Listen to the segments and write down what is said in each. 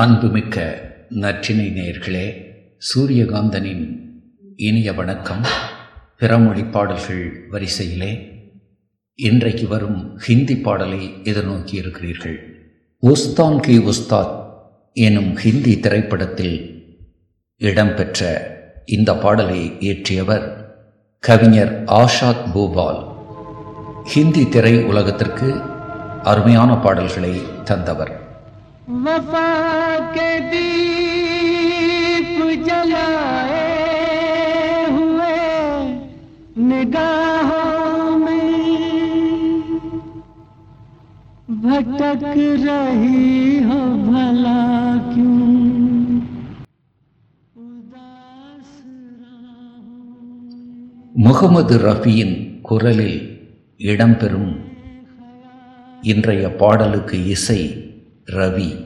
அன்புமிக்க நற்றினை நேயர்களே சூரியகாந்தனின் இனிய வணக்கம். பிறமொழி பாடல்கள் வரிசையிலே இன்றைக்கு வரும் ஹிந்தி பாடலை எதிர்நோக்கி இருக்கிறீர்கள். உஸ்தான் கி உஸ்தாத் எனும் ஹிந்தி திரைப்படத்தில் இடம்பெற்ற இந்த பாடலை இயற்றியவர் கவிஞர் ஆஷாத் பூபால். ஹிந்தி திரை உலகத்திற்கு அருமையான பாடல்களை தந்தவர். वफा के दीप जलाए हुए निगाहों में भटक रही हो भला क्यों उदास राहों முகமது ரஃபியின் குரலில் இடம்பெறும் இன்றைய பாடலுக்கு இசை ரவி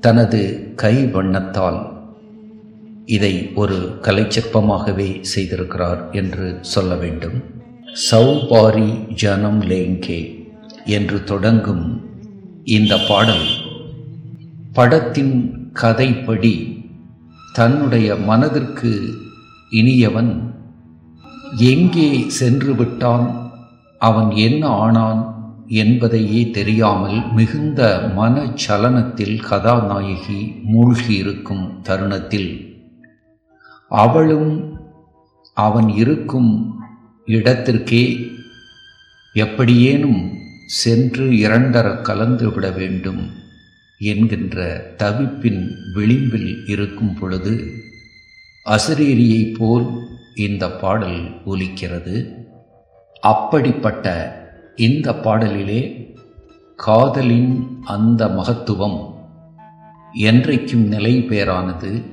தனது கை வண்ணத்தால் இதை ஒரு கலைச்சிற்பமாகவே செய்திருக்கிறார் என்று சொல்ல வேண்டும். சௌபாரி ஜனம் லேங்கே என்று தொடங்கும் இந்த பாடல் படத்தின் கதைப்படி தன்னுடைய மனதிற்கு இனியவன் எங்கே சென்று விட்டான்? அவன் என்ன ஆனான்? என்பதையே தெரியாமல் மிகுந்த மனச்சலனத்தில் கதாநாயகி மூழ்கியிருக்கும் தருணத்தில். அவளும் அவன் இருக்கும் இடத்திற்கே எப்படியேனும் சென்று இரண்டர கலந்து விட வேண்டும் என்கின்ற தவிப்பின் விளிம்பில் இருக்கும் பொழுது அசரீரியைப் போல் இந்த பாடல் ஒலிக்கிறது. அப்படிப்பட்ட இந்த பாடலிலே காதலின் அந்த மகத்துவம் என்றைக்கும் நிலை பேரானது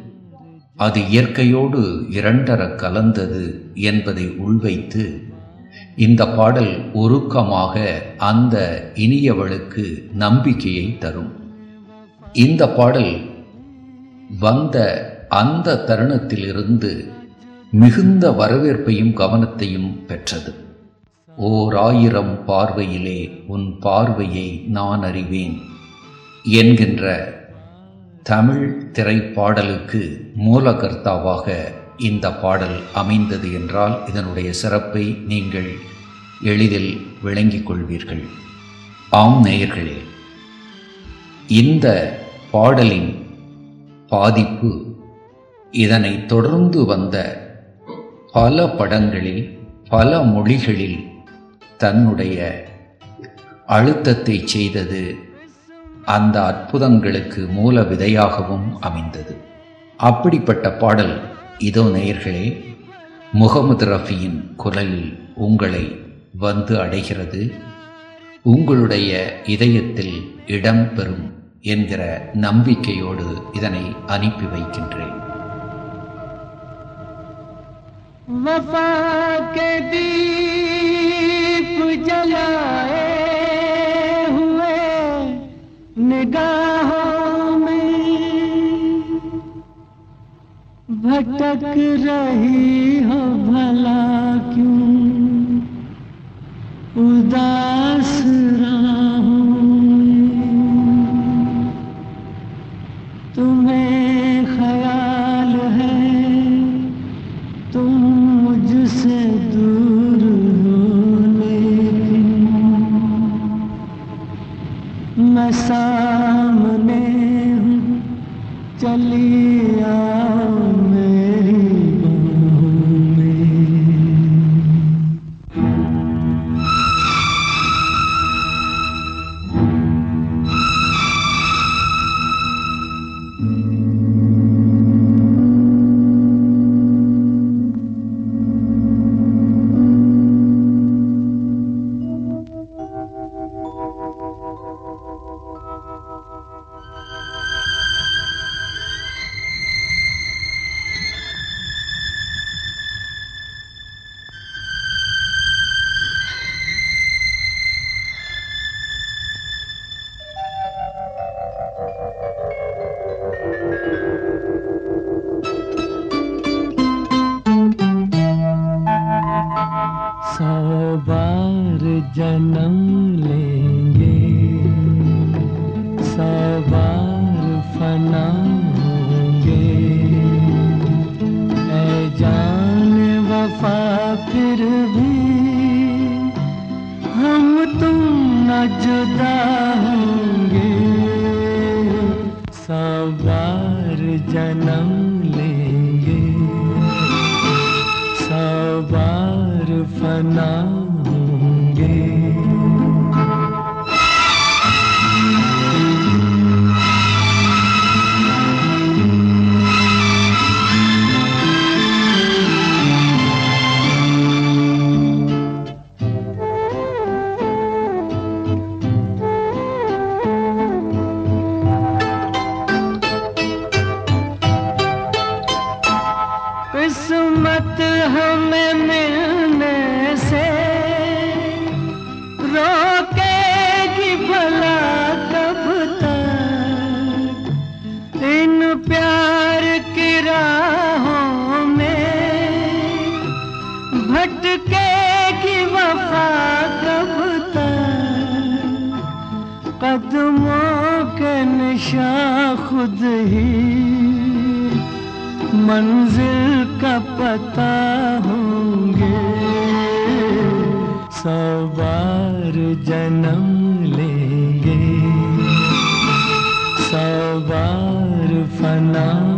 அது இயற்கையோடு இரண்டர கலந்தது என்பதை உள்வைத்து இந்த பாடல் உருக்கமாக அந்த இனியவளுக்கு நம்பிக்கையை தரும். இந்த பாடல் வந்த அந்த தருணத்திலிருந்து மிகுந்த வரவேற்பையும் கவனத்தையும் பெற்றது. ஓர் ஆயிரம் பார்வையிலே உன் பார்வையை நான் அறிவேன் என்கின்ற தமிழ் திரைப்பாடலுக்கு மூலகர்த்தாவாக இந்த பாடல் அமைந்தது என்றால் இதனுடைய சிறப்பை நீங்கள் எளிதில் விளங்கிக் கொள்வீர்கள். ஆம் நேயர்களே இந்த பாடலின் பாதிப்பு இதனை தொடர்ந்து வந்த பல படங்களில் பல மொழிகளில் தன்னுடைய அழுத்தத்தை செய்தது அந்த அற்புதங்களுக்கு மூல விதையாகவும் அமைந்தது. அப்படிப்பட்ட பாடல் இதோ நேயர்களே முகமது ரஃபியின் குரல் உங்களை வந்து அடைகிறது. உங்களுடைய இதயத்தில் இடம்பெறும் என்கிற நம்பிக்கையோடு இதனை அனுப்பி வைக்கின்றேன். जलाए हुए निगाहों में भटक रही हो भला क्यों? उदास हम लेंगे। सवार फना होंगे। ए जान वफा फिर भी हम तुम न जुदा होंगे। सवार जन्म लेंगे। सवार फना प्यार की राहों में भटकेगी वफा कब तक? कदमों के निशा खुद ही मंजिल का पता होंगे। सवार जन्म लेंगे। सौ फना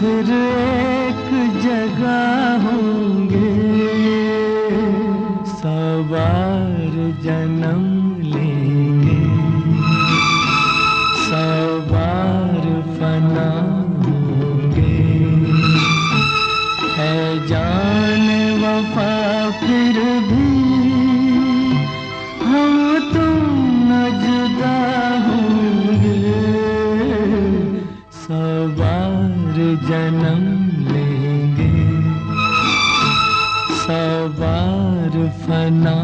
फिर एक जगह होंगे सवार जन्म लेंगे। सवार फना